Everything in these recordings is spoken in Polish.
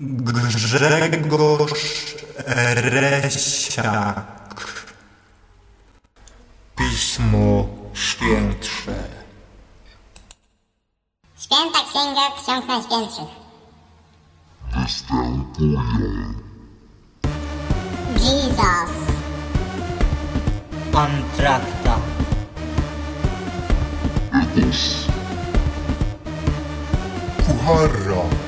Grzegorz Resiak. Pismo Świętsze. Święta Księga Ksiąg Najświętszych. występują Jesus. Antrakta. Edus, Kuchara.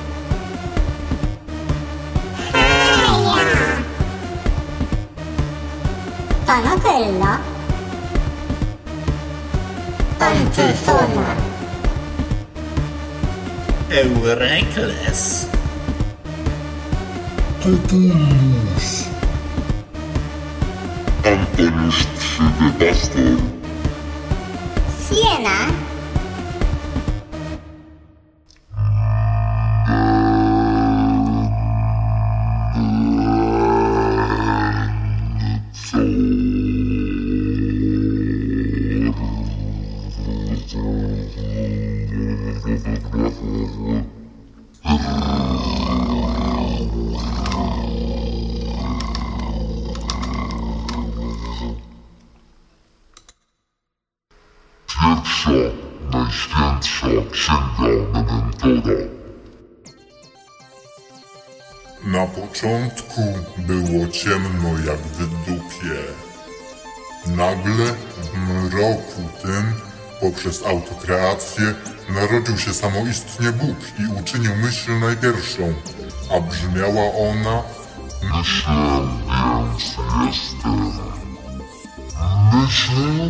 Panokello. Antyfona. Eurekles. Tytulius, Antoniusz III Pastor, Siena. Pierwsza, najświętsza księga Mementora. Na początku było ciemno jak w dupie. Nagle w mroku tym, poprzez autokreację, narodził się samoistnie Bóg i uczynił myśl najpierwszą, a brzmiała ona Myślę, więc jestem. Myślę,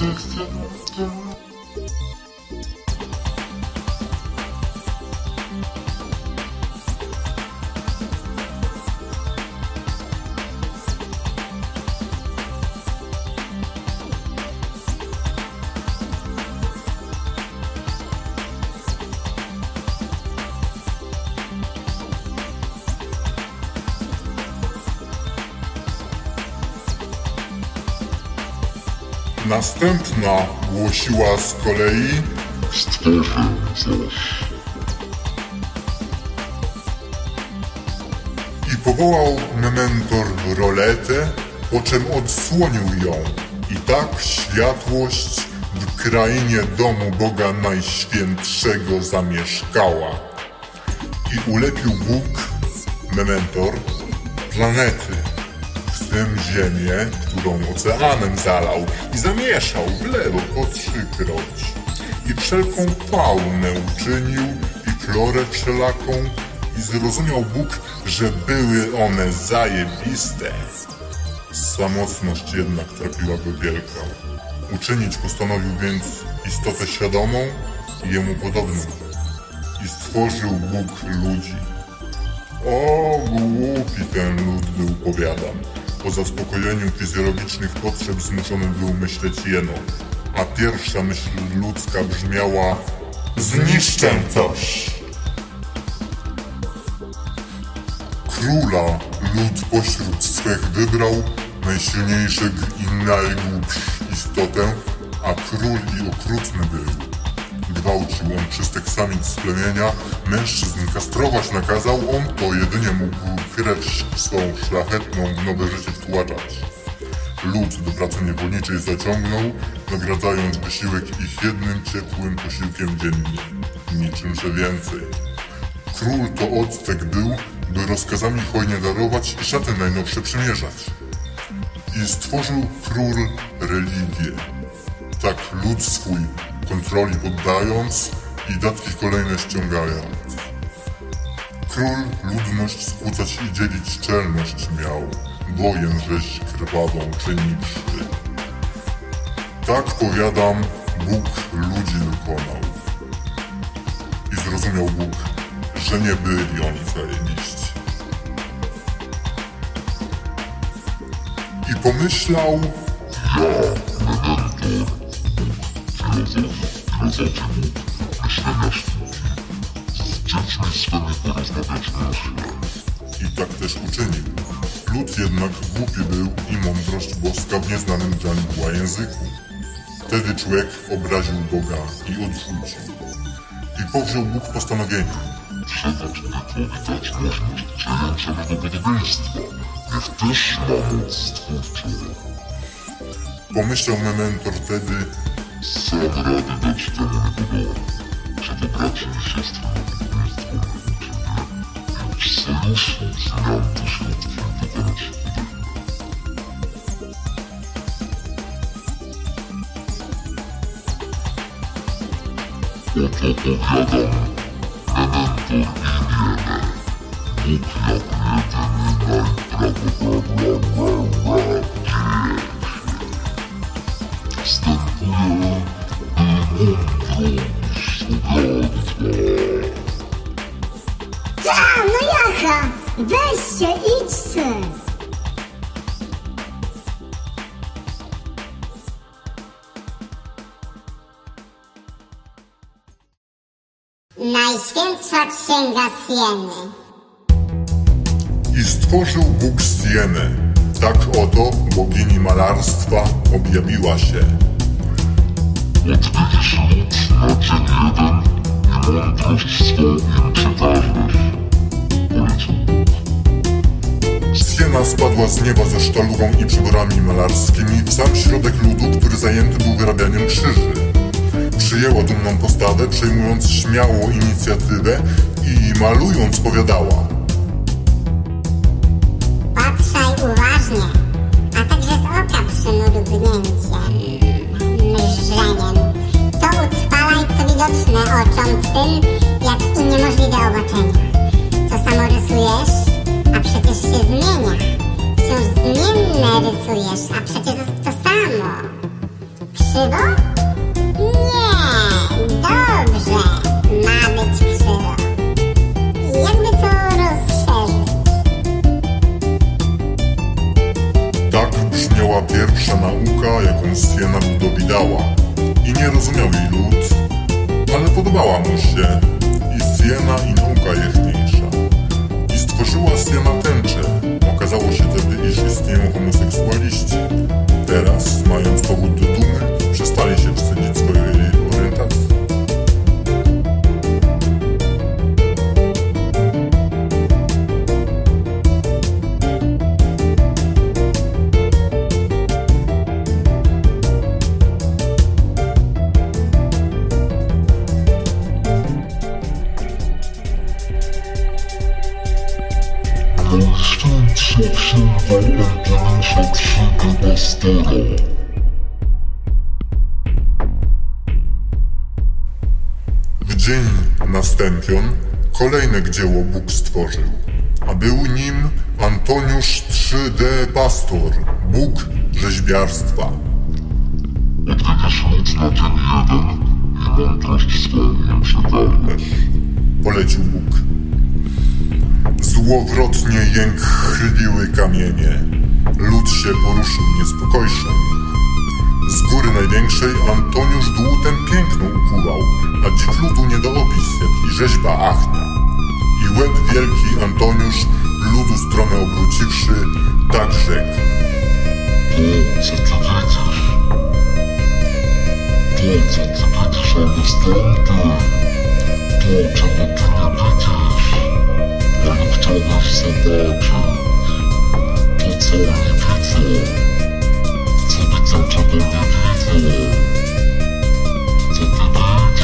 więc jestem. Następna głosiła z kolei coś. i powołał Mementor roletę, po czym odsłonił ją. I tak światłość w krainie domu Boga Najświętszego zamieszkała. I ulepił Bóg, Mementor, planety, tym ziemię, którą oceanem zalał i zamieszał w lewo po trzykroć. I wszelką faunę uczynił i florę wszelaką i zrozumiał Bóg, że były one zajebiste. Samotność jednak trapiła go wielka. Uczynić postanowił więc istotę świadomą i jemu podobną. I stworzył Bóg ludzi. O, głupi ten lud był, powiadam. Po zaspokojeniu fizjologicznych potrzeb zmuszony był myśleć jeno. A pierwsza myśl ludzka brzmiała Zniszczę coś! Króla lud pośród swych wybrał, najsilniejszych i najgłupsz istotę, a król i okrutny był. Gwałcił on czystek samic z plemienia, mężczyzn kastrować nakazał, on to jedynie mógł krew swą szlachetną w nowe życie wtłaczać. Lud do pracy niewolniczej zaciągnął, nagradzając wysiłek ich jednym ciepłym posiłkiem dziennie. Niczym że więcej. Król to octek był, by rozkazami hojnie darować i szaty najnowsze przymierzać. I stworzył król religię. Tak lud swój kontroli poddając i datki kolejne ściągając. Król ludność skłócać i dzielić czelność miał, wojen rzeź krwawą czyniwszy. Tak powiadam, Bóg ludzi dokonał. I zrozumiał Bóg, że nie byli oni zajebiści. I pomyślał, Filozofi Bóg, myślenia. Z dziećmi swymi porozmawiać muszę. i tak też uczynił. Lud jednak głupi był i mądrość boska w nieznanym dla była języku. Wtedy człowiek obraził Boga i odrzucił. I powziął Bóg postanowienie. Trzeba człowiekowi dać możliwość do podobieństwa. Niech też ma moc stwórczą. Pomyślał Memento wtedy, Sam rady dać temu nie podoła. Czy to braci i siostry na podobieństwo między siebie, i w sojuszu zmian te środki dokonać się Oto powiadam, Mentor imię Bóg jak jedyny najprawdopodobniej Pogadła. Ta, no jaka? Weź się, idźcie. Najświętsza księga Sieny. i stworzył Bóg Sienę. Tak oto bogini malarstwa objawiła się. Odwiedzisz lud na dzień jeden i mądrość swą im przekażesz. Polecił. Siena spadła z nieba ze sztalugą i przyborami malarskimi w sam środek ludu, który zajęty był wyrabianiem krzyży. Przyjęła dumną postawę, przejmując śmiało inicjatywę i malując powiadała. Twym, jak i niemożliwe obaczenia. Co samo rysujesz, a przecież się zmienia. Wciąż zmienne rysujesz, a przecież to, to samo. Krzywo? Księga Pastora. W dzień następion kolejne dzieło Bóg stworzył, a był nim Antoniusz 3D Pastor, Bóg rzeźbiarstwa. Odwiedzisz lud na dzień jeden i mądrość im przekażesz. polecił Bóg. Złowrotnie jękliły kamienie. Lud się poruszył niespokojszy. Z góry największej Antoniusz dłutem piękno ukuwał, a dziw ludu nie do opis, jak i rzeźba achnia. I łeb wielki Antoniusz, ludu stronę obróciwszy, tak rzekł. To, co ty widzisz. To, co ty widzisz, Augustynku. To, czego ty nie widzisz. Ale chciałbyś zobaczyć. To, co oni widzą. Co czego nie widzą. Co ty widzisz.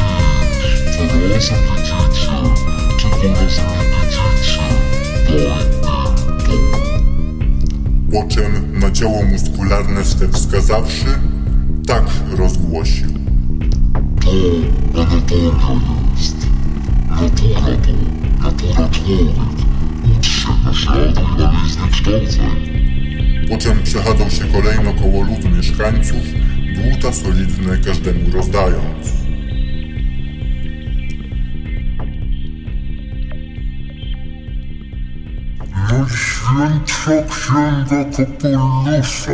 Co razem widzicie. Czego razem nie widzicie. Daj im to. Poczem na ciało muskularne wskazawszy, tak rozgłosił. To anatolia jest. Natura to, natura człowiek. Ucz się, naśladuj, ale i zniekształcaj. Po czym przechadzał się kolejno koło ludu mieszkańców, dłuta solidne każdemu rozdając. Najświętsza księga Kopulusa.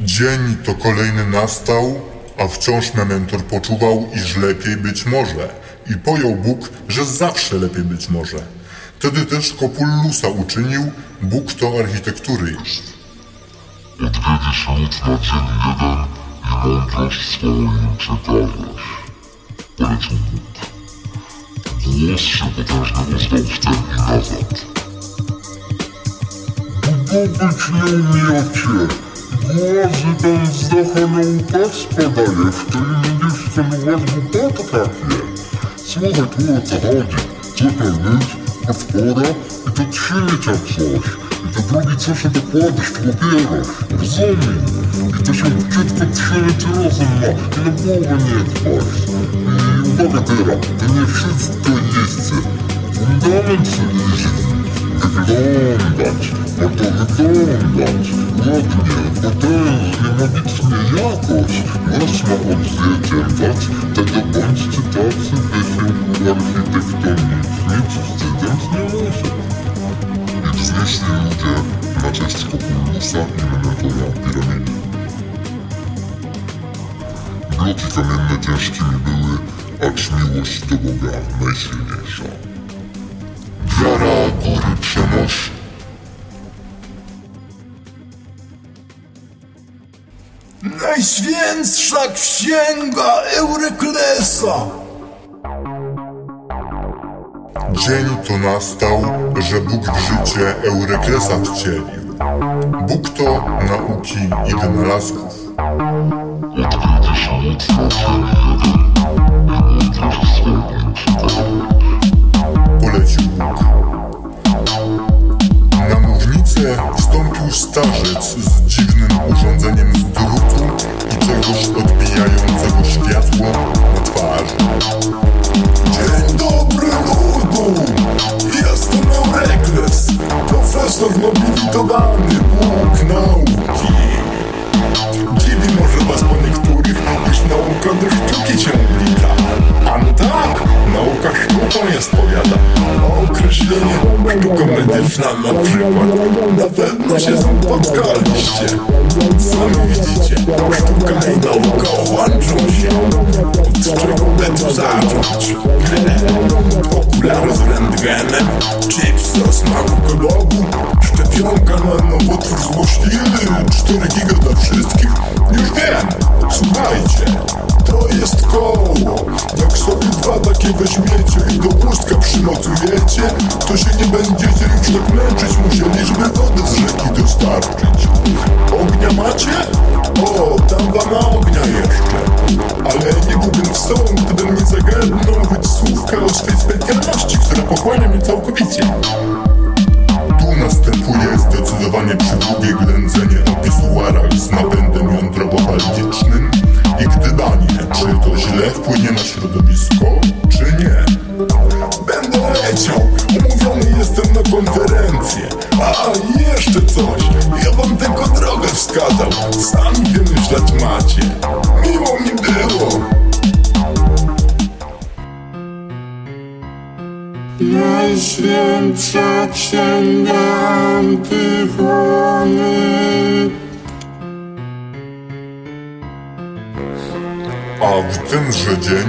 Dzień to kolejny nastał, a wciąż Mementor poczuwał, iż lepiej być może. I pojął Bóg, że zawsze lepiej być może. Wtedy też Kopulusa uczynił, Bóg to architektury jest. Odwiedzisz lud na dzień jeden mądrość swoją im przekazać. Polecił Bóg. Głos się potężny rozdał w ten i nazad. Budować nie umiecie. Głozy tam z dacha nauka spadaje, w tym będziesz celować głupota takie. Słuchaj, tu o co chodzi? I to trzymieć jak coś. I to drugi co się dokładasz, człowiekoś. Rozumiem. I to się brzydko trzymieć razem ma i na głowę nie dbać. I uwaga teraz, to nie wszystko jest. Fundament sobie jest wyglądać, ma to wyglądać, ładnie, potężnie, magicznie jakoś. Nas ma odzwierciedlać, tego bądźcie tacy wysiłku architektoniczni, wstydzać nie cześć Kokulusa i Menedora piramidy. Bloki kamienne ciężkimi były, acz miłość do Boga najsilniejsza. Wiara góry przenosi. Najświętsza księga Euryklesa! Dzień to nastał, że Bóg w życie Euryklesa wcielił. Bóg to nauki i wynalazków. Polecił Bóg. Na mównicę wstąpił starzec przez mobility to dany Sztuka medyczna na przykład. Na pewno się spotkaliście. Sami widzicie, sztuka i nauka łączą się. Od czego by tu zacząć? Okulary z rentgenem, chips o smaku kebabu, szczepionka na nowotwór złośliwy, 4 giga dla wszystkich. Już wiem, słuchajcie, to jest koło. Jak sobie dwa takie weźmiecie i do pustka przymocujecie, to się nie będziecie już tak męczyć musieli, żeby wodę z rzeki dostarczyć. Ognia macie? O, dam wam ognia jeszcze. Ale nie byłbym sobą, gdybym nie zagadnął choć słówka o A w tenże dzień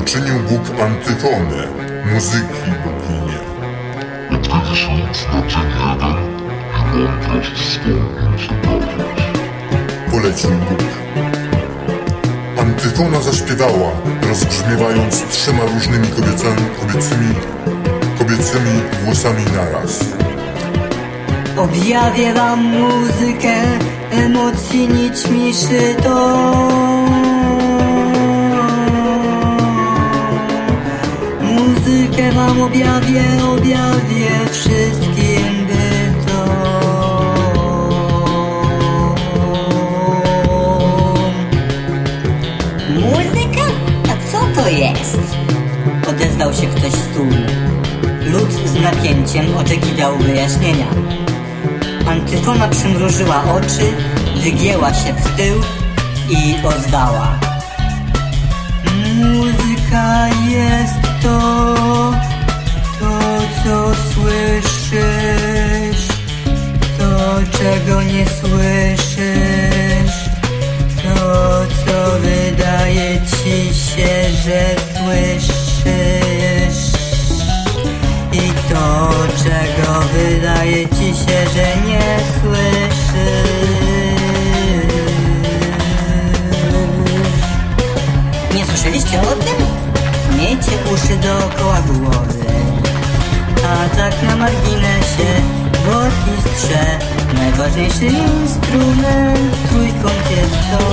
uczynił Bóg antyfonę, muzyki boginie. Odkryty się lud na dzień jeden i mądrość swoją im przekazać. Polecił Bóg. Antyfona zaśpiewała, rozbrzmiewając trzema różnymi kobiecami, kobiecymi, kobiecymi głosami naraz. Objawię wam muzykę emocji nićmi szytą. Muzykę wam objawię, objawię wszystkim bytom. Muzyka? A co to jest? Odezwał się ktoś z tłumu. Lud z napięciem oczekiwał wyjaśnienia. Antyfona przymrużyła oczy, wygięła się w tył i ozwała. Muzyka jest to, to co słyszysz, to czego nie słyszysz, to co wydaje ci się, że słyszysz i to czego wydaje ci się, że nie słyszysz. Dookoła głowy. A tak na marginesie w orkiestrze najważniejszy instrument trójkąt jest to.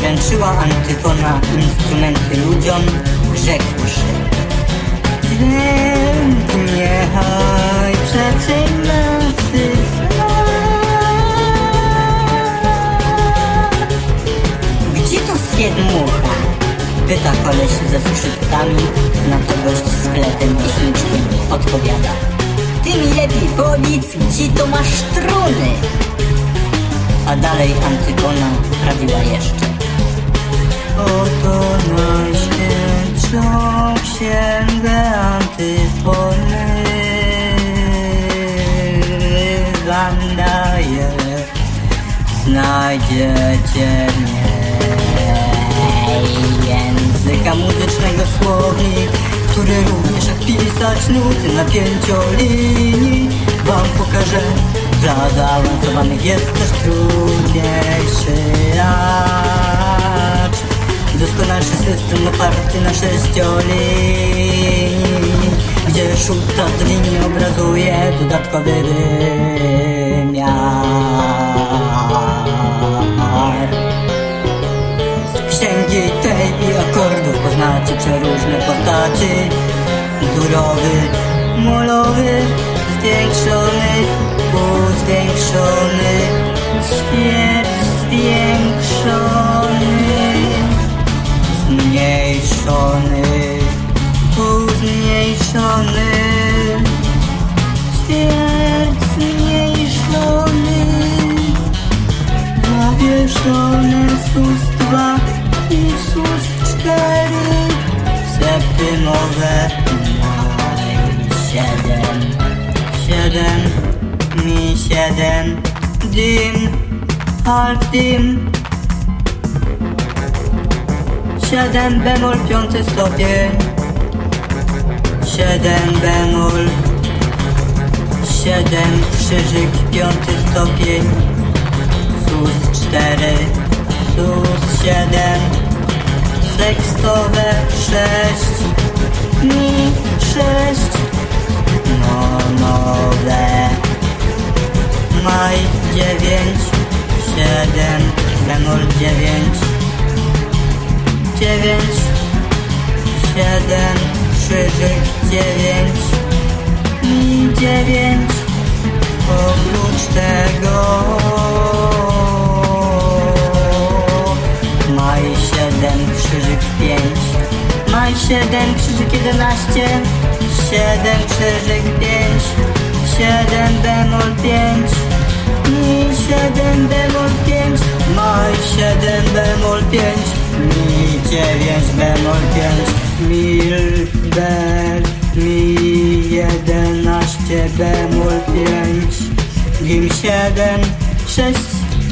Wręczyła Antyfona instrumenty ludziom, rzekłszy. Dźwięk niechaj przecień masy Gdzie to zjedmucha? Pyta koleś ze skrzypcami, na co gość z kletem i smyczkiem odpowiada. Ty mi lepiej powiedz, gdzie to masz struny? A dalej Antygona prawiła jeszcze. Oto najświętszą księgę Antyfony wam daję, znajdziecie mnie języka muzycznego słownik, który również jak pisać nuty na pięciolinii wam pokażę. Dla zaawansowanych jest też trudniejszy acz. Doskonalszy system oparty na sześciolinii, gdzie szósta z linii obrazuje dodatkowy wymiar. Akordów poznacie przeróżne postaci. Durowy, molowy, zwiększony, uzwiększony, ćwierć zwiększony, zmniejszony, uzmniejszony, ćwierć zmniejszony. Zawieszone i sus cztery Maj siedem. Siedem. Mi siedem. Dim. Half dim. Siedem bemol piąty stopień. Siedem bemol Siedem krzyżyk piąty stopień. Sus cztery, sus siedem, sekstowe sześć, mi sześć, monowe, maj dziewięć, siedem, bemol dziewięć, dziewięć, siedem, krzyżyk dziewięć, mi dziewięć, oprócz tego krzyżyk 5 Maj 7, krzyżyk 11 7, krzyżyk 5 7, bemol 5 Mi 7, bemol 5 Maj 7, bemol 5 Mi 9, bemol 5 Mil, bel, mi 11, bemol 5 Gim 7, 6,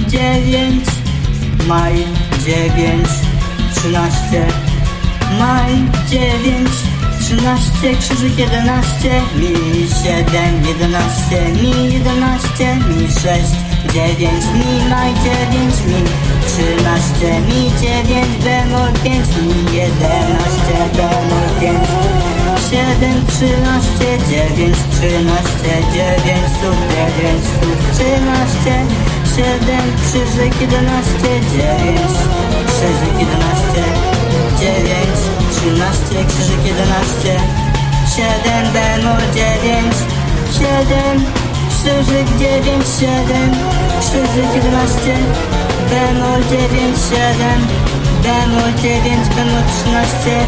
9 Maj 9, 13 Maj 9, 13 Krzyżyk 11 Mi 7, 11 Mi 11, mi 6 9, mi maj 9, mi 13 Mi 9, bemol 5 Mi 11, bemol 5 7, 13, 9, 13, 9, sus, 9, sus, 13, 7, krzyżyk 11, 9, krzyżyk 11, 9, 13, krzyżyk 11, 7, bemol 9, 7, krzyżyk 9, 7, krzyżyk 11, bemol 9, 7, bemol 9, bemol 13,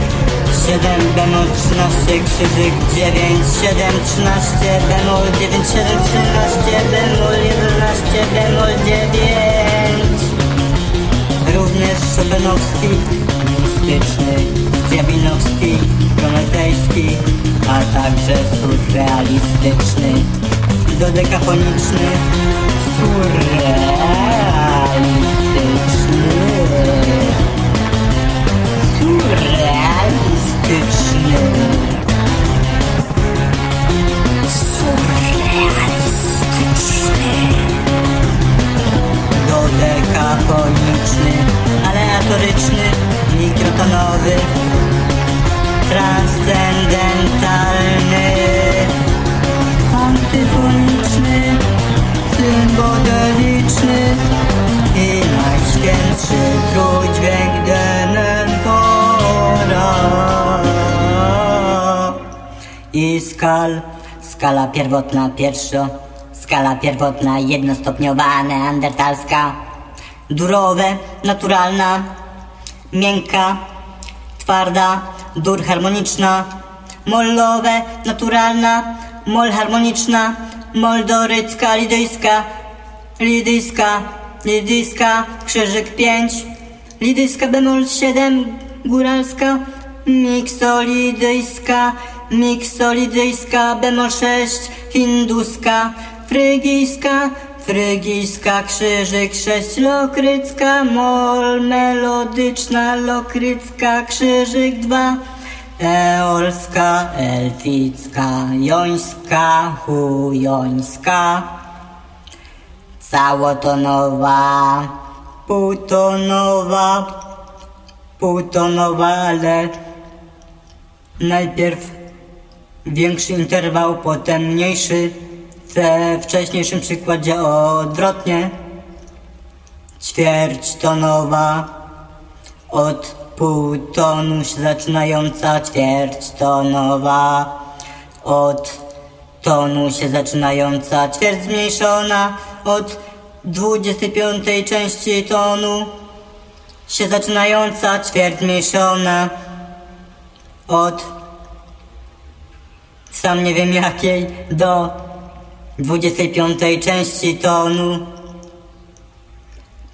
7, bemol 13, krzyżyk 9, 7, 13, bemol 9, 7, 13, bemol 11, bemol 9. Również Szopenowski, mistyczny, Zjawinowski, prometejski, a także surrealistyczny, dodekafoniczny, surrealistyczny, surrealistyczny. Pierwotna pierwszo, skala pierwotna jednostopniowa, neandertalska, durowe, naturalna, miękka, twarda, dur harmoniczna, mollowe, naturalna, mol harmoniczna, moldorycka, lidyjska, lidyjska, lidyjska, krzyżyk 5, lidyjska bemol 7, góralska, miksolidyjska, miksolidyjska, bemol 6, hinduska, frygijska, frygijska, krzyżyk 6, lokrycka, mol melodyczna, lokrycka, krzyżyk 2, eolska, elficka, jońska, chujońska, całotonowa, półtonowa, półtonowa, ale najpierw większy interwał, potem mniejszy. We wcześniejszym przykładzie odwrotnie. Ćwierćtonowa, od półtonu się zaczynająca, ćwierćtonowa, od tonu się zaczynająca, ćwierć zmniejszona, od 25 części tonu się zaczynająca, ćwierć zmniejszona, od sam nie wiem jakiej do 25 części tonu.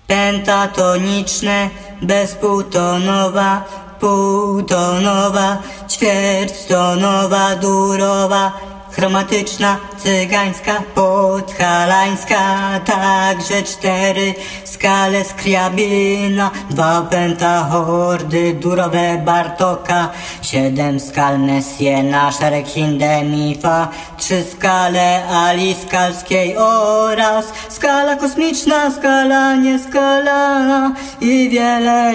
Pentatoniczne, bezpółtonowa, półtonowa, ćwierćtonowa, durowa, chromatyczna, cygańska, podhalańska, także cztery skale skriabina, dwa pentahordy, durowe Bartoka, siedem skal Messiena, szereg Hindemifa, trzy skale Ali Skalskiej oraz skala kosmiczna, skala nieskalana i wiele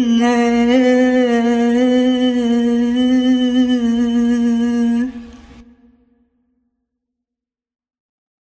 innych.